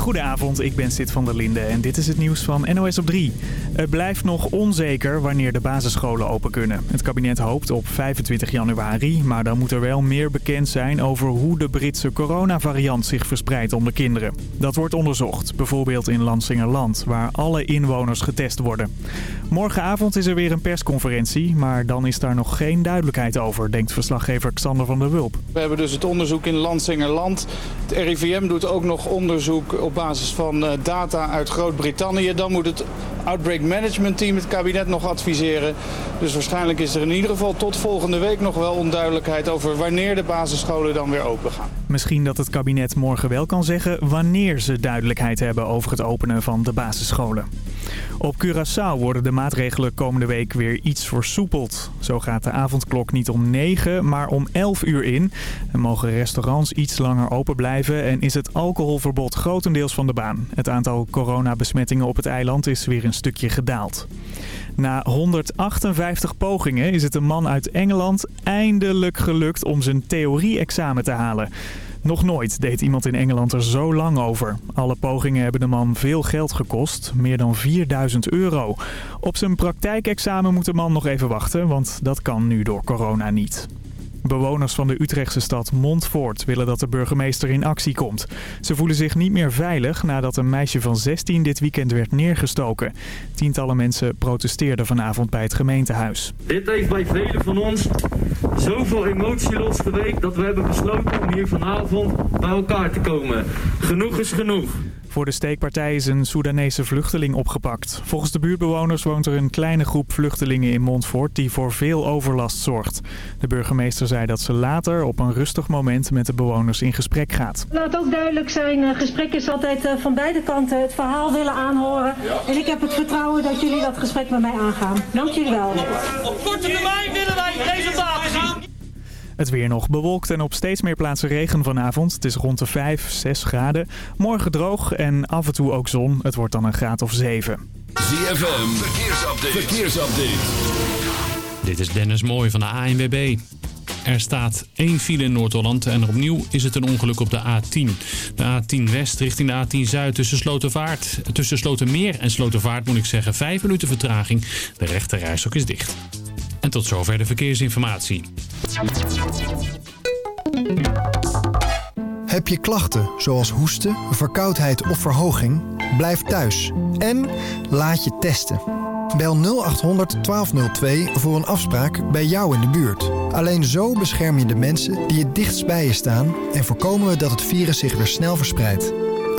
Goedenavond, ik ben Sid van der Linde en dit is het nieuws van NOS op 3. Het blijft nog onzeker wanneer de basisscholen open kunnen. Het kabinet hoopt op 25 januari, maar dan moet er wel meer bekend zijn over hoe de Britse coronavariant zich verspreidt onder kinderen. Dat wordt onderzocht, bijvoorbeeld in Lansingerland, waar alle inwoners getest worden. Morgenavond is er weer een persconferentie, maar dan is daar nog geen duidelijkheid over, denkt verslaggever Xander van der Wulp. We hebben dus het onderzoek in Lansingerland. Het RIVM doet ook nog onderzoek op basis van eh, data uit Groot-Brittannië. Dan moet het Outbreak Management Team het kabinet nog adviseren. Dus waarschijnlijk is er in ieder geval tot volgende week nog wel onduidelijkheid over wanneer de basisscholen dan weer open gaan. Misschien dat het kabinet morgen wel kan zeggen wanneer ze duidelijkheid hebben over het openen van de basisscholen. Op Curaçao worden de maatregelen komende week weer iets versoepeld. Zo gaat de avondklok niet om 9, maar om 11 uur in. En mogen restaurants iets langer open blijven en is het alcoholverbod grotendeels van de baan. Het aantal coronabesmettingen op het eiland is weer een stukje gedaald. Na 158 pogingen is het een man uit Engeland eindelijk gelukt om zijn theorie-examen te halen. Nog nooit deed iemand in Engeland er zo lang over. Alle pogingen hebben de man veel geld gekost, meer dan 4000 euro. Op zijn praktijkexamen moet de man nog even wachten, want dat kan nu door corona niet. Bewoners van de Utrechtse stad Montfort willen dat de burgemeester in actie komt. Ze voelen zich niet meer veilig nadat een meisje van 16 dit weekend werd neergestoken. Tientallen mensen protesteerden vanavond bij het gemeentehuis. Dit heeft bij velen van ons zoveel emotie losgeweekt dat we hebben besloten om hier vanavond bij elkaar te komen. Genoeg is genoeg. Voor de steekpartij is een Soedanese vluchteling opgepakt. Volgens de buurtbewoners woont er een kleine groep vluchtelingen in Montfort die voor veel overlast zorgt. De burgemeester zei dat ze later op een rustig moment met de bewoners in gesprek gaat. Laat ook duidelijk zijn, eh, gesprek is altijd eh, van beide kanten het verhaal willen aanhoren. En ik heb het vertrouwen dat jullie dat gesprek met mij aangaan. Dank jullie wel. Op korte termijn willen wij resultaten zien. Het weer nog bewolkt en op steeds meer plaatsen regen vanavond. Het is rond de 5, 6 graden. Morgen droog en af en toe ook zon. Het wordt dan een graad of 7. ZFM, verkeersupdate. verkeersupdate. Dit is Dennis Mooij van de ANWB. Er staat één file in Noord-Holland en opnieuw is het een ongeluk op de A10. De A10 West richting de A10 Zuid tussen Slotervaart, tussen Slotermeer en Slotervaart moet ik zeggen 5 minuten vertraging. De rechte rijstok is dicht. En tot zover de verkeersinformatie. Heb je klachten zoals hoesten, verkoudheid of verhoging? Blijf thuis en laat je testen. Bel 0800 1202 voor een afspraak bij jou in de buurt. Alleen zo bescherm je de mensen die het dichtst bij je staan... en voorkomen we dat het virus zich weer snel verspreidt.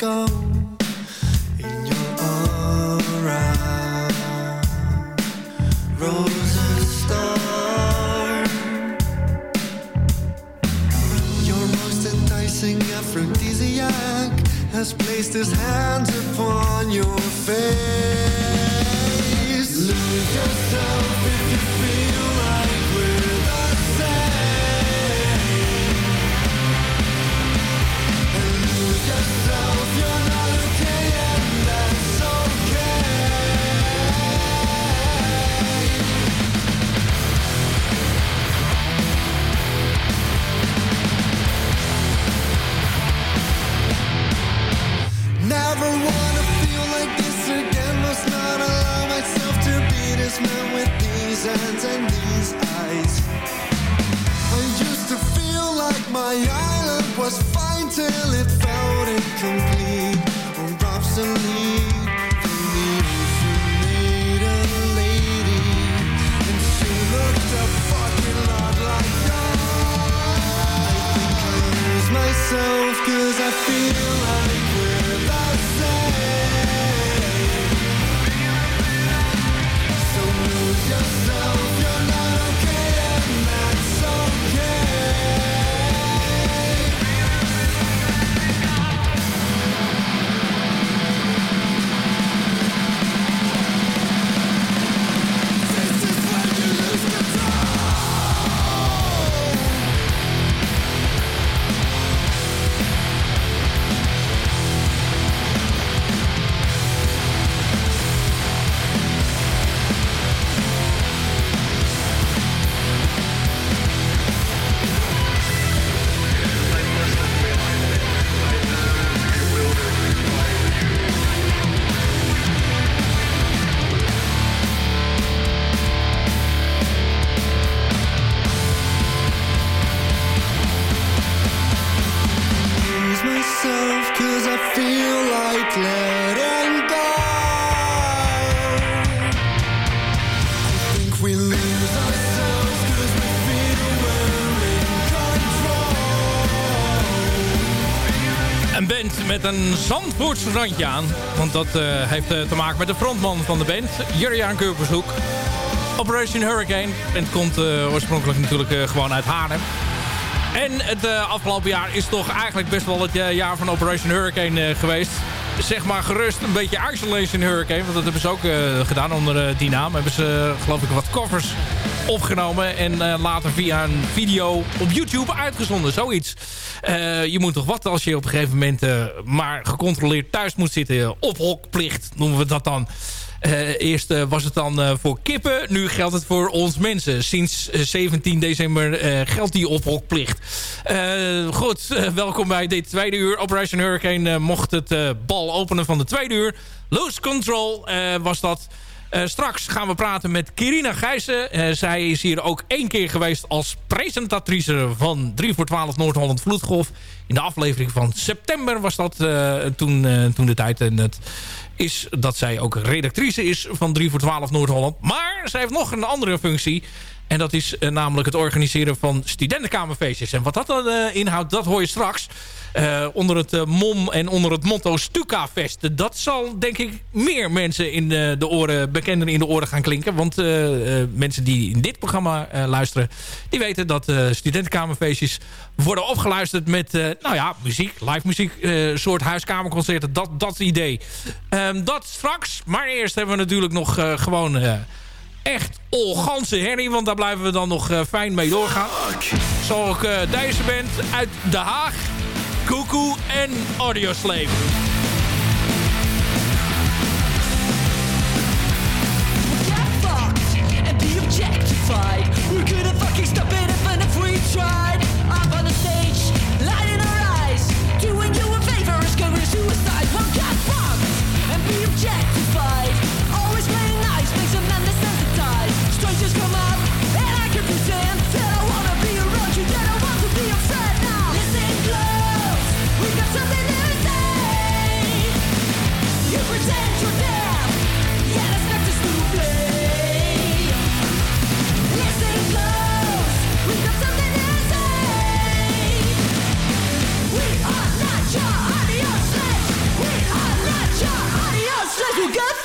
Go een Zandvoorts randje aan. Want dat uh, heeft te maken met de frontman van de band, Jurjaan Keurbershoek. Operation Hurricane. Het komt oorspronkelijk natuurlijk gewoon uit Haarlem. En het afgelopen jaar is toch eigenlijk best wel het jaar van Operation Hurricane geweest zeg maar gerust een beetje Isolation Hurricane. Want dat hebben ze ook gedaan onder die naam. Hebben ze geloof ik wat covers opgenomen. En uh, later via een video op YouTube uitgezonden. Zoiets. je moet toch wat als je op een gegeven moment maar gecontroleerd thuis moet zitten. Ophokplicht noemen we dat dan. Eerst was het dan voor kippen. Nu geldt het voor ons mensen. Sinds 17 december geldt die ophokplicht. goed, welkom bij dit tweede uur. Operation Hurricane mocht het bal openen van de tweede uur. Lose Control was dat. Straks gaan we praten met Kirina Gijssen. zij is hier ook één keer geweest als presentatrice van 3 voor 12 Noord-Holland Vloedgolf. In de aflevering van september was dat toen, toen de tijd. En het is dat zij ook redactrice is van 3 voor 12 Noord-Holland. Maar zij heeft nog een andere functie. En dat is uh, namelijk het organiseren van studentenkamerfeestjes. En wat dat dan inhoudt, dat hoor je straks. Onder het mom en onder het motto Stuka-fest. Dat zal denk ik meer mensen in de, oren, bekender in de oren gaan klinken. Want mensen die in dit programma luisteren... die weten dat studentenkamerfeestjes worden opgeluisterd met nou ja, muziek, live muziek. soort huiskamerconcerten, dat, dat idee. Ehm, dat straks. Maar eerst hebben we natuurlijk nog gewoon echt olganse herrie. Want daar blijven we dan nog uh, fijn mee doorgaan. Ik uh, deze band uit Den Haag. Cuckoo en Audioslave. Audio slaves. We got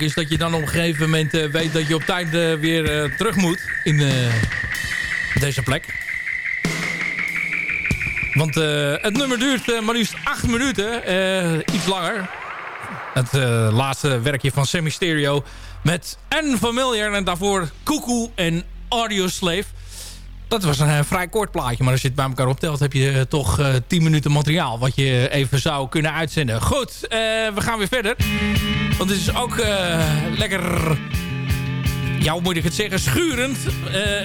is dat je dan op een gegeven moment weet dat je op tijd weer terug moet in deze plek. Want het nummer duurt maar liefst 8 minuten. iets langer. Het laatste werkje van Semi Stereo met Unfamiliar. En daarvoor Cuckoo en Audio Slave. Dat was een, eh, vrij kort plaatje. Maar als je het bij elkaar optelt heb je uh, toch uh, 10 minuten materiaal. Wat je even zou kunnen uitzenden. Goed, we gaan weer verder. Want het is ook lekker... Ja, moet ik het zeggen? Schurend.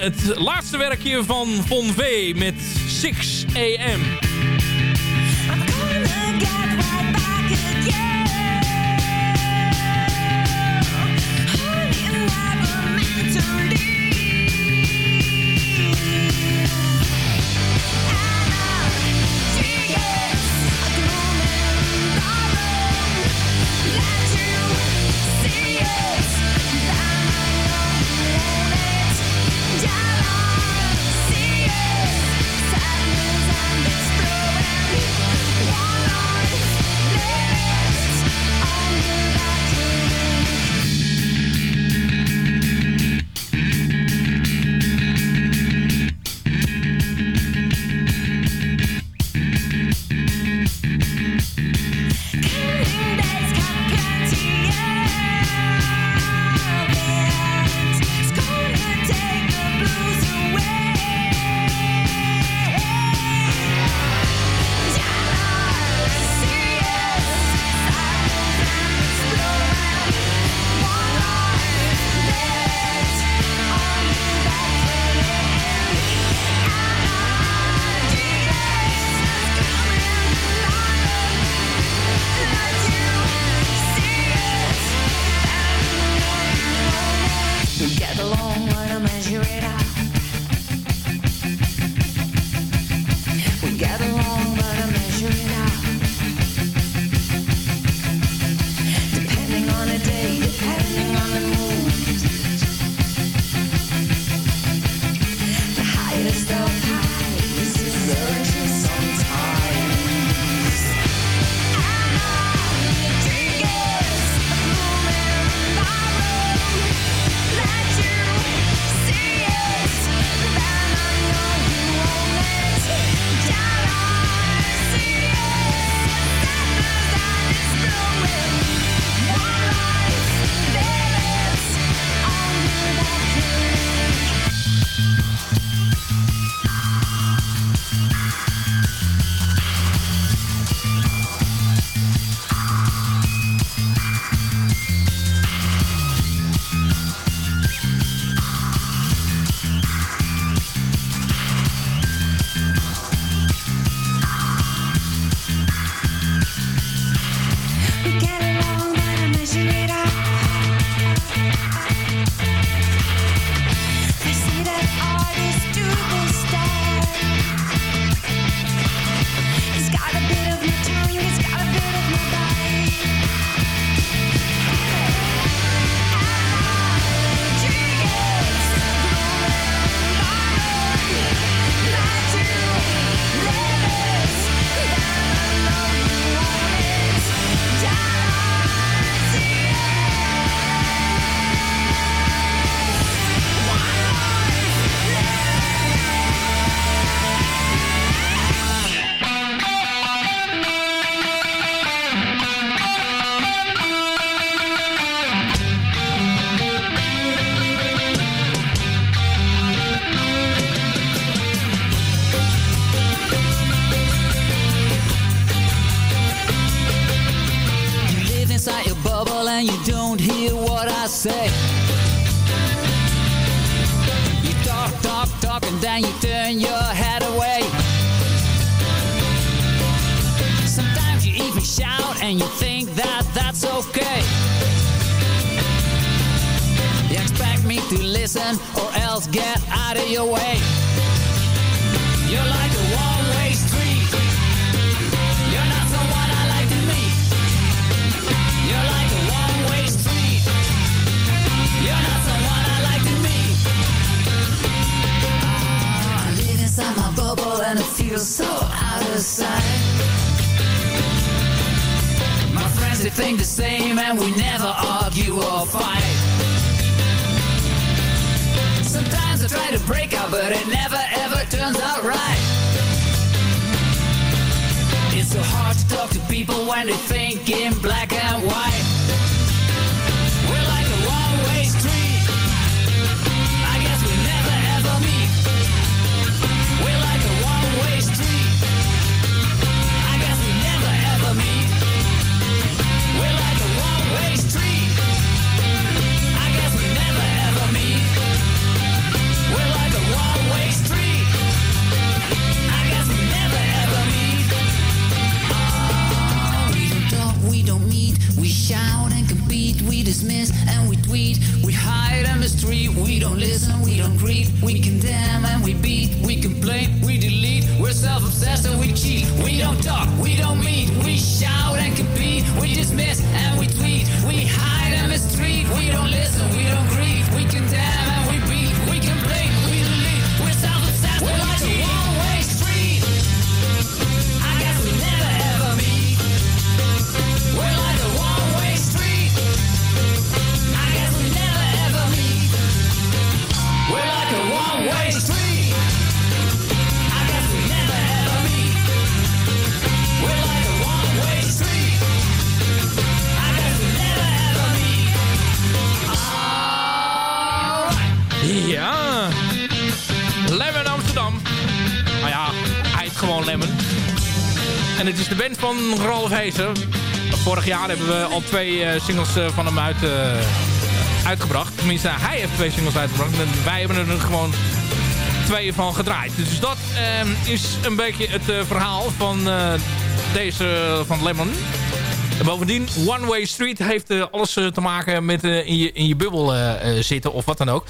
het laatste werkje van Von V met 6 AM. and then you turn your head away. Sometimes you even shout and you think that that's okay. You expect me to listen or else get out of your way. so out of sight. My friends, they think the same, and we never argue or fight. Sometimes I try to break up, but it never ever turns out right. It's so hard to talk to people when they think in black and white. We dismiss and we tweet. We hide on the street. We don't listen, we don't greet. We condemn and we beat. We complain, we delete. We're self-obsessed and we cheat. We don't talk, we don't meet. We shout and compete. We dismiss and. We is de band van Ralf Heesen. Vorig jaar hebben we al twee eh, singles eh, van hem uit, eh, uitgebracht. Tenminste, hij heeft twee singles uitgebracht. En wij hebben er gewoon twee van gedraaid. Dus dat eh, is een beetje het verhaal van deze van Lemon. En bovendien, One Way Street heeft eh, alles eh, te maken met eh, in, je, in je bubbel zitten of wat dan ook.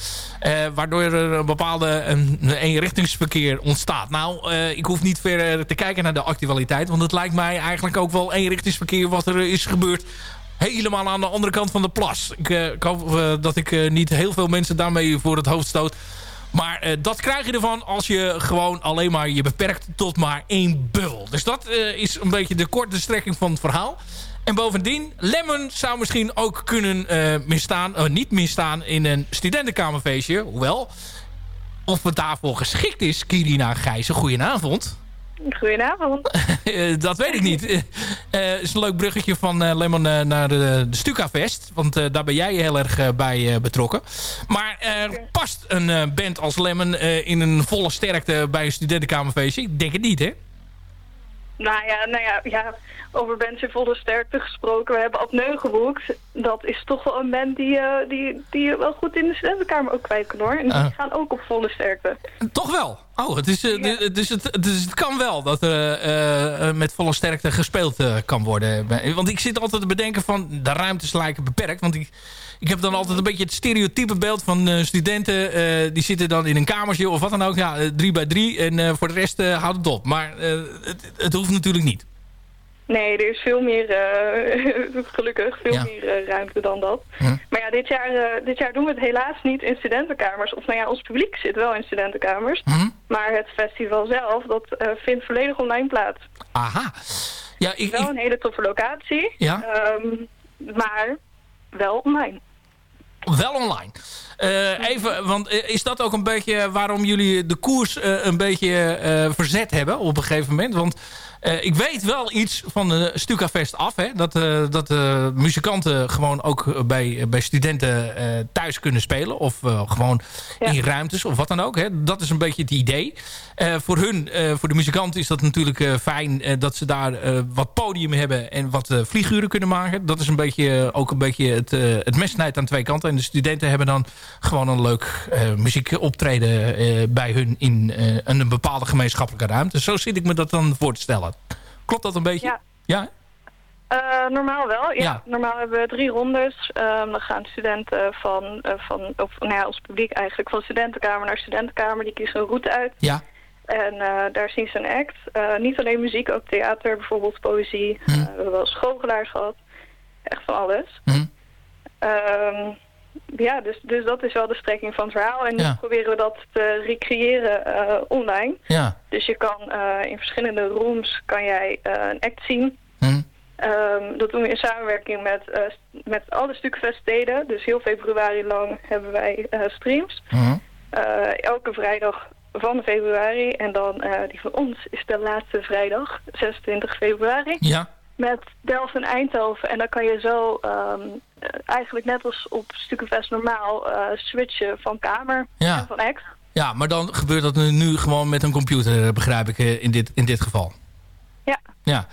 Waardoor er een bepaalde een, een eenrichtingsverkeer ontstaat. Nou, ik hoef niet verder te kijken naar de actualiteit. Want het lijkt mij eigenlijk ook wel eenrichtingsverkeer wat er is gebeurd. Helemaal aan de andere kant van de plas. Ik, hoop dat ik niet heel veel mensen daarmee voor het hoofd stoot. Maar dat krijg je ervan als je gewoon alleen maar je beperkt tot maar één bubbel. Dus dat is een beetje de korte strekking van het verhaal. En bovendien, Lemon zou misschien ook kunnen eh, misstaan, eh, niet misstaan in een studentenkamerfeestje. Hoewel, of het daarvoor geschikt is, Kirina Gijzen, goedenavond. Goedenavond. Eh, dat weet ik niet. Het is een leuk bruggetje van Lemon naar de, de Stuka-fest. Want daar ben jij heel erg bij betrokken. Maar er past een band als Lemon in een volle sterkte bij een studentenkamerfeestje? Ik denk het niet, hè? Nou ja, nou ja, ja over bands in volle sterkte gesproken. We hebben Apneu geboekt. Dat is toch wel een band die, eh, die, die je wel goed in de studentenkamer ook kwijt kan hoor. En die Ah. gaan ook op volle sterkte. Toch wel? Oh, het, is, eh, dus het, dus het kan wel dat er eh, eh, met volle sterkte gespeeld kan worden. Want ik zit altijd te bedenken van de ruimtes lijken beperkt. Want ik, ik heb dan altijd een beetje het stereotype beeld van studenten. die zitten dan in een kamertje of wat dan ook. Ja, drie bij drie. En voor de rest houdt het op. Maar het, het hoeft natuurlijk niet. Nee, er is veel meer, eh, gelukkig, veel Ja. meer eh, ruimte dan dat. Hm. Maar ja, dit jaar, eh, dit jaar doen we het helaas niet in studentenkamers. Of nou ja, ons publiek zit wel in studentenkamers. Hm. Maar het festival zelf, dat vindt volledig online plaats. Aha. Ja, ik, wel een hele toffe locatie. Ja. Ehm, maar wel online. Wel online. Even, want is dat ook een beetje waarom jullie de koers een beetje verzet hebben op een gegeven moment? Want eh, ik weet wel iets van de Stukafest af. Hè? Dat, eh, dat eh, muzikanten gewoon ook bij, bij studenten eh, thuis kunnen spelen. Of eh, gewoon in ruimtes of wat dan ook. Hè? Dat is een beetje het idee. Eh, voor hun, eh, voor de muzikanten is dat natuurlijk eh, fijn eh, dat ze daar eh, wat podium hebben en wat eh, vlieguren kunnen maken. Dat is een beetje, eh, ook een beetje het, eh het mesnijt aan twee kanten. En de studenten hebben dan gewoon een leuk eh muziekoptreden eh, bij hun in eh, een bepaalde gemeenschappelijke ruimte. Zo zit ik me dat dan voor te stellen. Klopt dat een beetje? Ja. Ja? Eh, normaal wel, ja. Ja. Normaal hebben we drie rondes. Ehm, dan gaan studenten van, eh, van of nou ja, ons publiek eigenlijk, van studentenkamer naar studentenkamer. Die kiezen een route uit. Ja. En eh, daar zien ze een act. Niet alleen muziek, ook theater, bijvoorbeeld poëzie. Hm. We hebben wel schooljelaars gehad. Echt van alles. Hm. Ehm, ja, dus, dus dat is wel de strekking van het verhaal. En nu Ja. proberen we dat te recreëren eh, online. Ja. Dus je kan eh, in verschillende rooms kan jij eh, een act zien. Hm. Ehm, dat doen we in samenwerking met, met alle Stukfeststeden. Dus heel februari lang hebben wij streams. Eh, elke vrijdag van februari. En dan die van ons is de laatste vrijdag, 26 februari. Ja. Met Delft en Eindhoven. En dan kan je zo ehm, eh, eigenlijk net als op Stukkenfest normaal eh, switchen van kamer Ja. en van act. Ja, maar dan gebeurt dat nu- gewoon met een computer, eh, begrijp ik, in dit, in dit geval. Ja. Ja.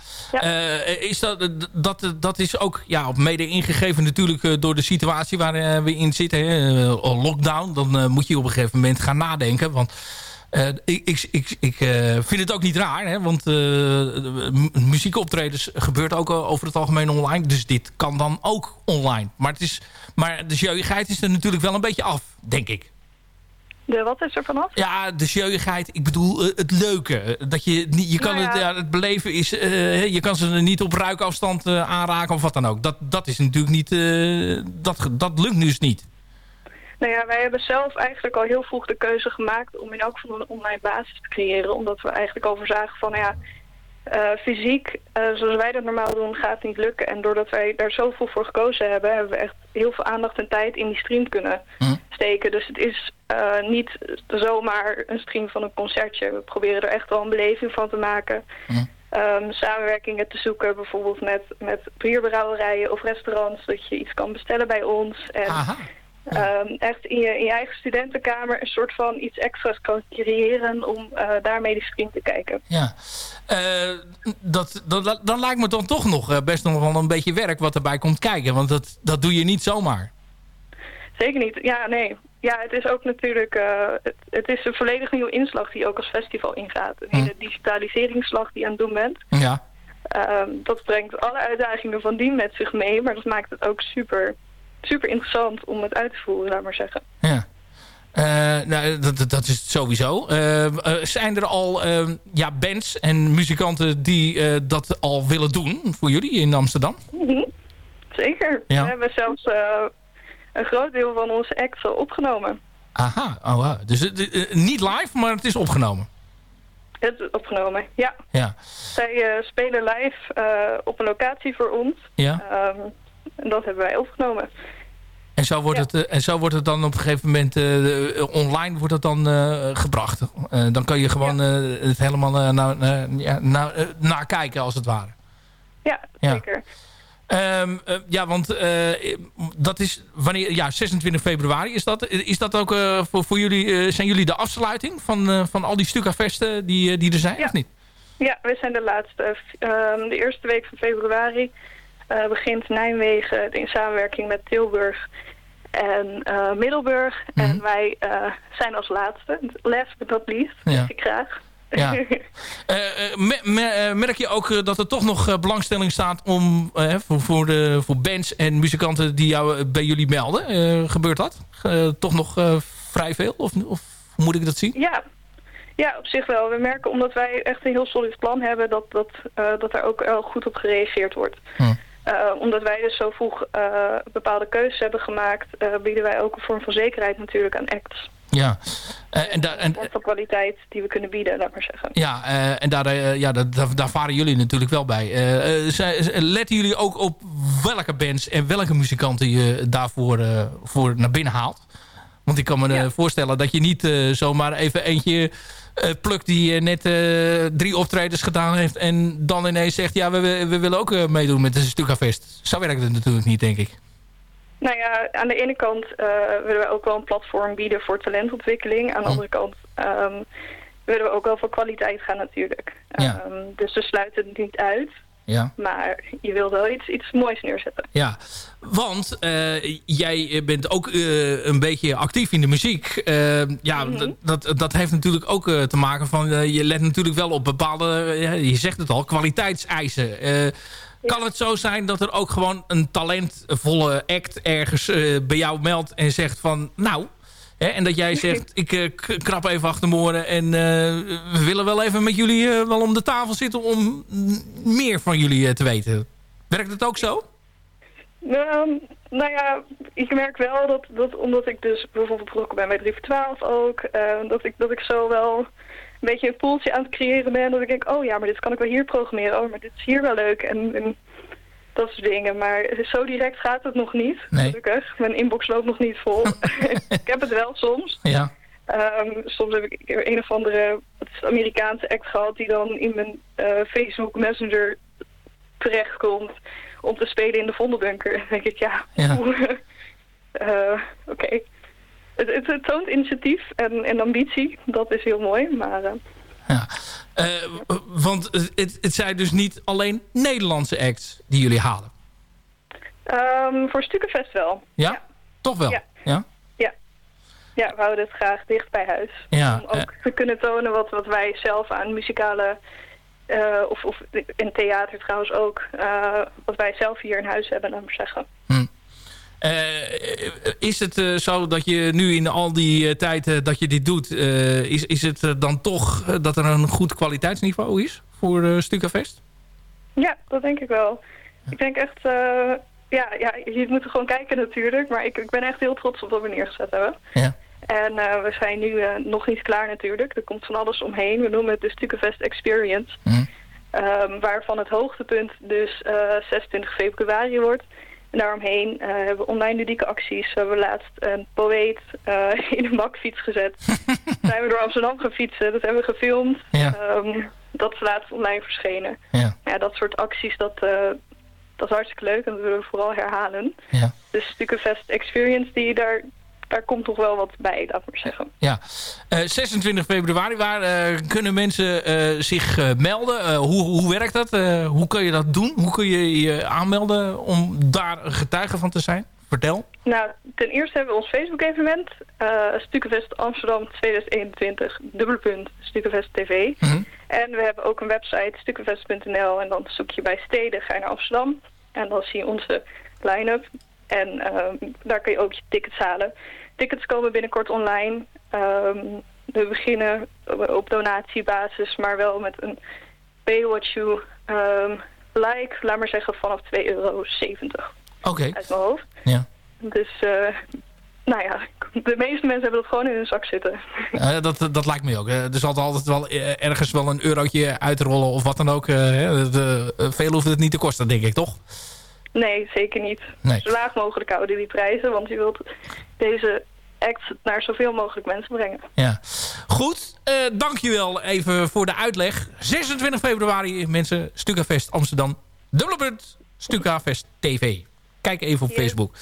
Is dat, dat, dat is ook ja, op mede ingegeven natuurlijk door de situatie waar we in zitten. Hè? Lockdown, dan moet je op een gegeven moment gaan nadenken. Want eh, ik, ik, ik, ik eh, vind het ook niet raar. Hè? Want m- muziekoptredens gebeurt ook over het algemeen online. Dus dit kan dan ook online. Maar, het is, maar de jeugdigheid is er natuurlijk wel een beetje af, denk ik. De wat is er vanaf? Ja, de jeugdigheid. Ik bedoel, het leuke. Dat je, je kan Nou ja. het, ja, het beleven is... je kan ze niet op ruikafstand aanraken of wat dan ook. Dat, dat is natuurlijk niet... dat, dat lukt dus niet. Nou ja, wij hebben zelf eigenlijk al heel vroeg de keuze gemaakt om in elk geval een online basis te creëren. Omdat we eigenlijk al voorzagen van, nou ja, eh, fysiek, eh, zoals wij dat normaal doen, gaat niet lukken. En doordat wij daar zoveel voor gekozen hebben, hebben we echt heel veel aandacht en tijd in die stream kunnen steken. Dus het is eh, niet zomaar een stream van een concertje. We proberen er echt wel een beleving van te maken. Ehm, samenwerkingen te zoeken, bijvoorbeeld met, met bierbrouwerijen of restaurants, dat je iets kan bestellen bij ons. En ehm, echt in je, in je eigen studentenkamer een soort van iets extra's kan creëren om eh, daarmee die stream te kijken. Ja. Eh, dat, dat, dan lijkt me dan toch nog eh, best nog wel een beetje werk wat erbij komt kijken. Want dat, dat doe je niet zomaar. Zeker niet. Ja, nee. Ja, het is ook natuurlijk, het, het is een volledig nieuwe inslag die ook als festival ingaat. Een hele digitaliseringsslag die je aan het doen bent. Ja. Ehm, dat brengt alle uitdagingen van die met zich mee, maar dat maakt het ook super, super interessant om het uit te voeren, laat maar zeggen. Ja. Eh, nou, dat, dat- is het sowieso. Eh, eh, zijn er al eh, ja, bands en muzikanten die dat al willen doen voor jullie in Amsterdam? Mhm. Zeker. Ja. We hebben zelfs een groot deel van onze acts al opgenomen. Aha, oh, dus niet live, maar het is opgenomen. Het is opgenomen, ja. Ja. Zij spelen live op een locatie voor ons. Ja. Ehm, en dat hebben wij opgenomen. En zo wordt, het, eh, en zo wordt het dan op een gegeven moment eh, eh, online wordt het dan gebracht. Dan kan je gewoon het helemaal ja, nou, eh, nakijken als het ware. Ja, Ja. zeker. Ehm, eh, ja, want dat is wanneer, ja, 26 februari is dat. Is dat ook voor, voor jullie, zijn jullie de afsluiting van, van al die Stukka-festen die, die er zijn, of niet? Ja, we zijn de laatste. Ehm, de eerste week van februari begint Nijmegen in samenwerking met Tilburg en eh, Middelburg. En wij eh, zijn als laatste. Last but not least, Ja. ik graag. Ja. Eh, eh, me- me- eh, merk je ook eh, dat er toch nog eh, belangstelling staat om, eh, voor, voor, de, voor bands en muzikanten die jou eh, bij jullie melden? Eh, gebeurt dat? Eh, toch nog eh, vrij veel? Of, of moet ik dat zien? Ja. ja, op zich wel. We merken omdat wij echt een heel solid plan hebben... dat, dat, eh, dat daar ook wel goed op gereageerd wordt. Eh, omdat wij dus zo vroeg eh, bepaalde keuzes hebben gemaakt... eh, bieden wij ook een vorm van zekerheid natuurlijk aan acts. Ja. En, da- en, voor kwaliteit die we kunnen bieden, laat maar zeggen. Ja, en daar, ja, daar, daar, varen jullie natuurlijk wel bij. Letten jullie ook op welke bands en welke muzikanten je daarvoor voor naar binnen haalt? Want ik kan me voorstellen dat je niet zomaar even eentje eh, plukt die eh, net eh, drie optredens gedaan heeft... en dan ineens zegt, ja, we, we, willen ook meedoen met de Stukafest. Zo werkt het natuurlijk niet, denk ik. Nou ja, aan de ene kant willen we ook wel een platform bieden voor talentontwikkeling. Aan de andere kant ehm, willen we ook wel voor kwaliteit gaan natuurlijk. Ja. Ehm, dus we sluiten het niet uit. Ja. Maar je wil wel iets, iets moois neerzetten. Ja, want eh, jij bent ook eh, een beetje actief in de muziek. Eh, ja, Mhm. dat, dat heeft natuurlijk ook te maken van... je let natuurlijk wel op bepaalde, je zegt het al, kwaliteitseisen. Eh, Kan het zo zijn dat er ook gewoon een talentvolle act ergens bij jou meldt en zegt van... Nou, hè, en dat jij zegt, ik k- krap even achter mijn oren en eh, we willen wel even met jullie eh, wel om de tafel zitten om meer van jullie te weten. Werkt het ook zo? Ehm, nou ja, ik merk wel dat, dat omdat ik dus bijvoorbeeld betrokken ben bij 3 voor 12 ook, eh, dat, ik, dat ik zo wel een beetje een poeltje aan het creëren ben. Dat ik denk, oh ja, maar dit kan ik wel hier programmeren. Oh, maar dit is hier wel leuk. En, en dat soort dingen. Maar zo direct gaat het nog niet, Nee. gelukkig. Mijn inbox loopt nog niet vol. ik heb het wel soms. Ja. Ehm, soms heb ik een of andere Amerikaanse act gehad die dan in mijn eh, Facebook Messenger terechtkomt om te spelen in de Vondelbunker. Dan denk ik, ja, Ja. eh, oké. Het, het, het toont initiatief en, en ambitie, dat is heel mooi. Maar eh, Eh, want het, het zijn dus niet alleen Nederlandse acts die jullie halen. ehm, voor Stukenfest wel. Ja? Toch wel? Ja. Ja? Ja. ja, we houden het graag dicht bij huis. Ja, Om ook te kunnen tonen wat, wat wij zelf aan muzikale... eh, of, of in theater trouwens ook. eh, wat wij zelf hier in huis hebben, laat maar zeggen. Eh, is het eh, zo dat je nu in al die eh, tijd dat je dit doet... is, is het dan toch dat er een goed kwaliteitsniveau is voor uh, Stukafest? Ja, dat denk ik wel. Ik denk echt... ja, ja, je moet er gewoon kijken natuurlijk. Maar ik, ik ben echt heel trots op wat we neergezet hebben. Ja. En we zijn nu nog niet klaar natuurlijk. Er komt van alles omheen. We noemen het de Stukenfest Experience. Ehm, waarvan het hoogtepunt dus eh, 26 februari wordt. En daaromheen eh, hebben we online ludieke acties. We hebben laatst een poëet eh, in een bakfiets gezet. zijn we door Amsterdam gaan fietsen. Dat hebben we gefilmd. Ja. Ehm, dat is laatst online verschenen. Ja. Ja, dat soort acties, dat, eh, dat is hartstikke leuk. En dat willen we vooral herhalen. Ja. Dus Stukenfest Experience, die, daar, daar komt toch wel wat bij, laat maar zeggen. Ja, Eh, 26 februari, waar eh, kunnen mensen eh, zich eh, melden? Eh, hoe, hoe werkt dat? Eh, hoe kun je dat doen? Hoe kun je je aanmelden om daar getuige van te zijn? Vertel. Nou, ten eerste hebben we ons Facebook-evenement. eh Stukenfest Amsterdam 2021, dubbele punt, Stukenfest TV. En we hebben ook een website, stukenfest.nl. En dan zoek je bij steden, ga je naar Amsterdam. En dan zie je onze line-up. En ehm, daar kun je ook je tickets halen. Tickets komen binnenkort online. Ehm, we beginnen op donatiebasis, maar wel met een pay what you ehm, like. Laat maar zeggen vanaf 2,70 euro. Oké. Uit mijn hoofd. Ja. Dus, eh, nou ja, de meeste mensen hebben dat gewoon in hun zak zitten. Eh, dat, dat lijkt me ook. Er zal altijd wel eh, ergens wel een eurotje uitrollen of wat dan ook. Dat, eh, veel hoeft het niet te kosten, denk ik, toch? Nee, zeker niet. Nee. Zo laag mogelijk houden die prijzen, want je wilt deze act naar zoveel mogelijk mensen brengen. Ja. Goed, eh dankjewel even voor de uitleg. 26 februari, mensen, Stukafest Amsterdam. Dubbele punt, Stukafest TV. Kijk even op Facebook.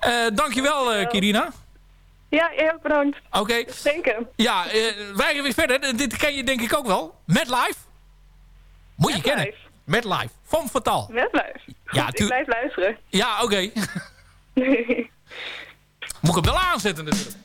Eh dankjewel, eh Kirina. Ja, heel erg bedankt. Oké. Denken. Ja, wij gaan weer verder. Dit ken je denk ik ook wel. Met Live. Moet je kennen. Met Live. Van Fatal. Met blijf. Ja, Goed, ik blijf luisteren. Ja, oké. Moet ik hem wel aanzetten natuurlijk.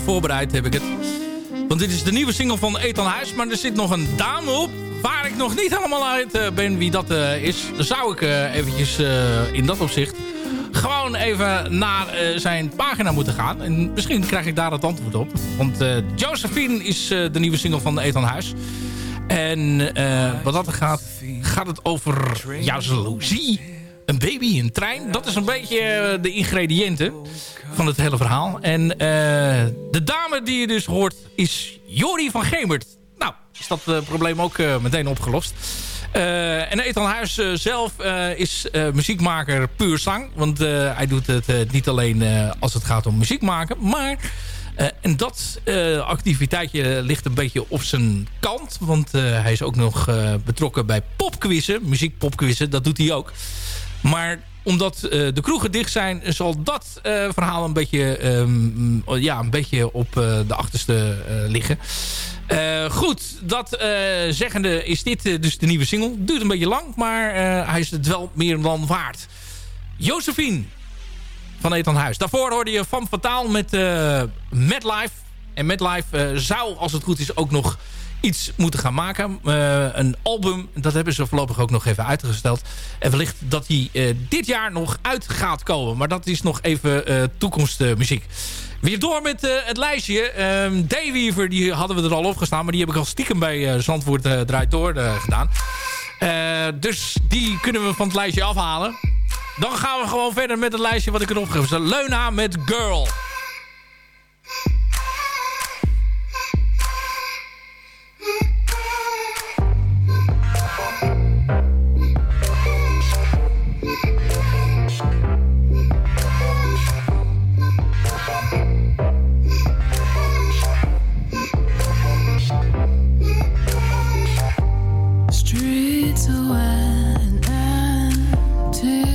Eh, voorbereid heb ik het. Want dit is de nieuwe single van Ethan Huis. Maar er zit nog een dame op. Waar ik nog niet helemaal uit eh, ben wie dat eh, is. Dan zou ik eventjes in dat opzicht gewoon even naar zijn pagina moeten gaan. En misschien krijg ik daar het antwoord op. Want Josephine is de nieuwe single van Ethan Huis. En wat dat gaat, gaat het over jaloezie een baby, een trein. Dat is een beetje de ingrediënten van het hele verhaal. En de dame die je dus hoort is Jori van Gemert. Nou, is dat probleem ook meteen opgelost. En Ethan Huis zelf is muziekmaker puur zang. Want hij doet het niet alleen als het gaat om muziek maken. Maar en dat activiteitje ligt een beetje op zijn kant. Want hij is ook nog betrokken bij popquizzen. Muziekpopquizzen, dat doet hij ook. Maar omdat de kroegen dicht zijn... zal dat verhaal een beetje, um, ja, een beetje op de achterste liggen. goed, dat zeggende is dit dus de nieuwe single. Duurt een beetje lang, maar hij is het wel meer dan waard. Josephine van Ethan Huis. Daarvoor hoorde je Van Fataal met Madlife. En uh, zou, als het goed is, ook nog iets moeten gaan maken. Uh, een album, dat hebben ze voorlopig ook nog even uitgesteld. En wellicht dat die dit jaar nog uit gaat komen. Maar dat is nog even toekomstmuziek. Weer door met het lijstje. Um, Dayweaver, die hadden we er al opgestaan. Maar die heb ik al stiekem bij Zandvoort Draait Door gedaan. dus die kunnen we van het lijstje afhalen. Dan gaan we gewoon verder met het lijstje wat ik erop geef. Leuna met Girl. Streets are wet and empty.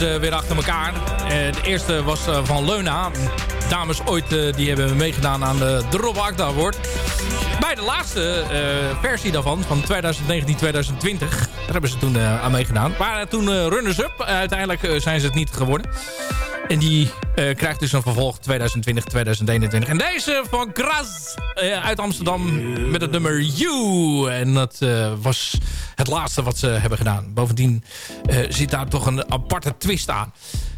Eh, weer achter elkaar. Eh, de eerste was eh, van Leuna. Dames ooit die hebben meegedaan aan de, de Rob Award. Bij de laatste versie daarvan, van 2019-2020, daar hebben ze toen aan meegedaan. Waren toen runners-up. uiteindelijk zijn ze het niet geworden. En die eh, krijgt dus een vervolg 2020-2021. En deze van Graz eh, uit Amsterdam met het nummer You. En dat eh, was het laatste wat ze hebben gedaan. Bovendien zit daar toch een aparte twist aan.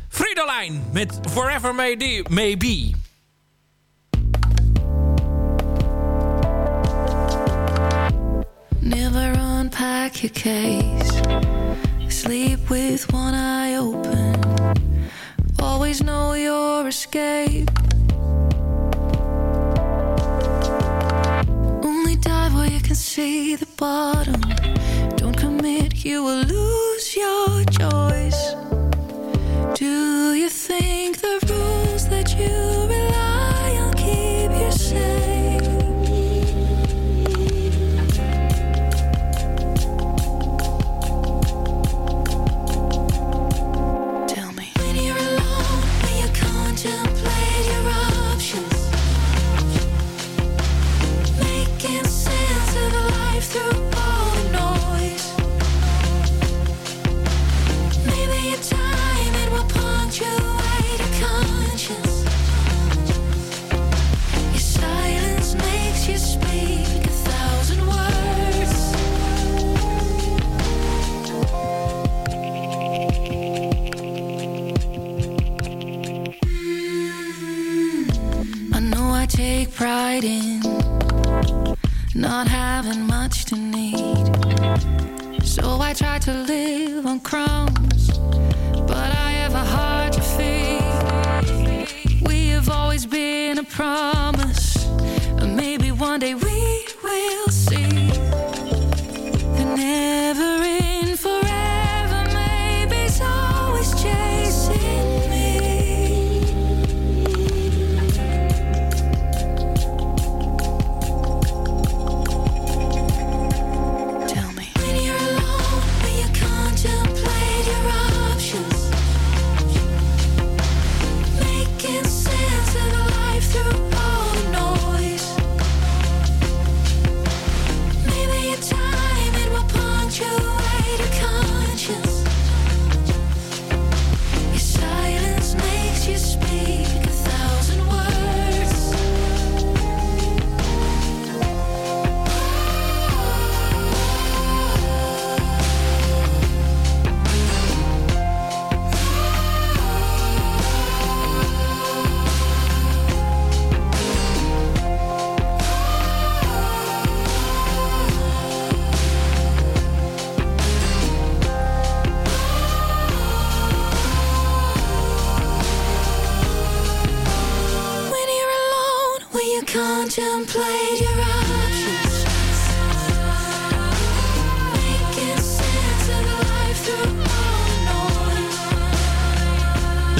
Friedelijn met Forever May, May. Never unpack your case. Sleep with one eye open. Always know your escape. Only dive where you can see the bottom. Don't commit, you will lose your choice. Do you think the rules that you crumbs,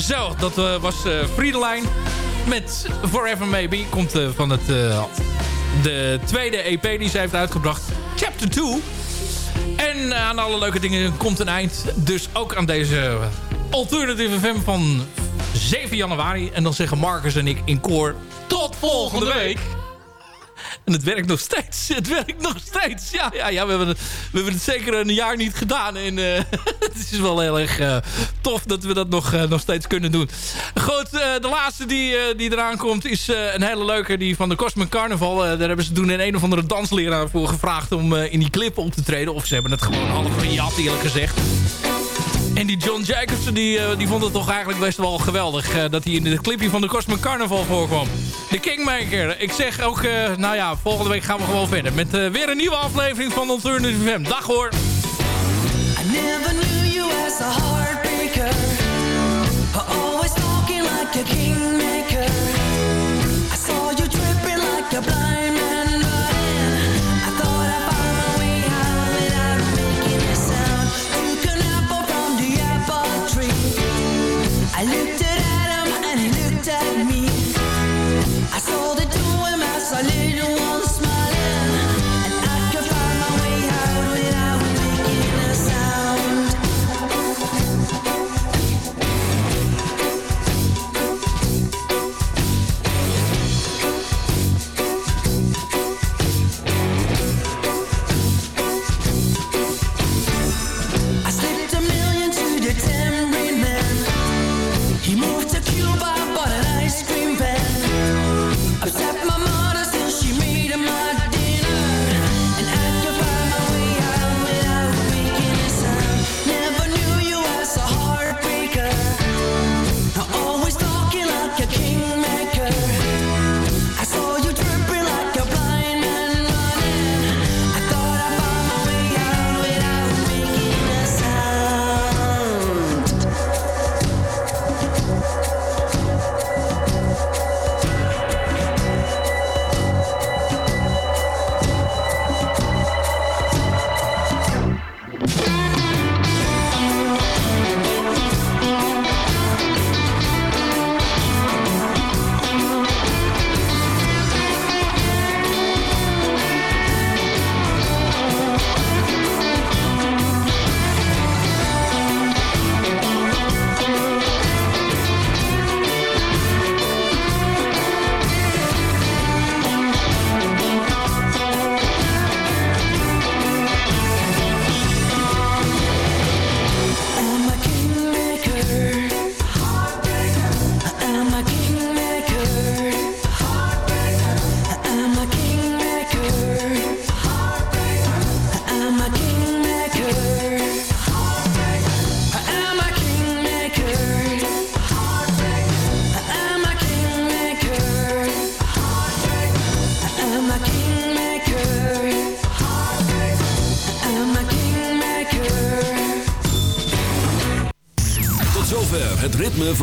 Zo, dat uh, was uh, Friedelijn met Forever Maybe. Komt uh, van het, de tweede EP die ze heeft uitgebracht. Chapter 2. En aan alle leuke dingen komt een eind. Dus ook aan deze Alternative FM van 7 januari. En dan zeggen Marcus en ik in koor... Tot volgende week. En het werkt nog steeds. Het werkt nog steeds. Ja, ja, ja we, hebben het, we hebben het zeker een jaar niet gedaan. En uh, het is wel heel erg uh, tof dat we dat nog, uh, nog steeds kunnen doen. Goed, de laatste die, die eraan komt is een hele leuke. Die van de Cosmic Carnival. daar hebben ze toen een een of andere dansleraar voor gevraagd om in die clip op te treden. Of ze hebben het gewoon half gejat eerlijk gezegd. En die John Jacobson die, uh, die vond het toch eigenlijk best wel geweldig... Uh, dat hij in het clipje van de Cosmic Carnival voorkwam. De Kingmaker. Ik zeg ook, uh, nou ja, volgende week gaan we gewoon verder... met weer een nieuwe aflevering van Alternative FM. Dag hoor! I never knew you as a heartbreaker Always talking like a kingmaker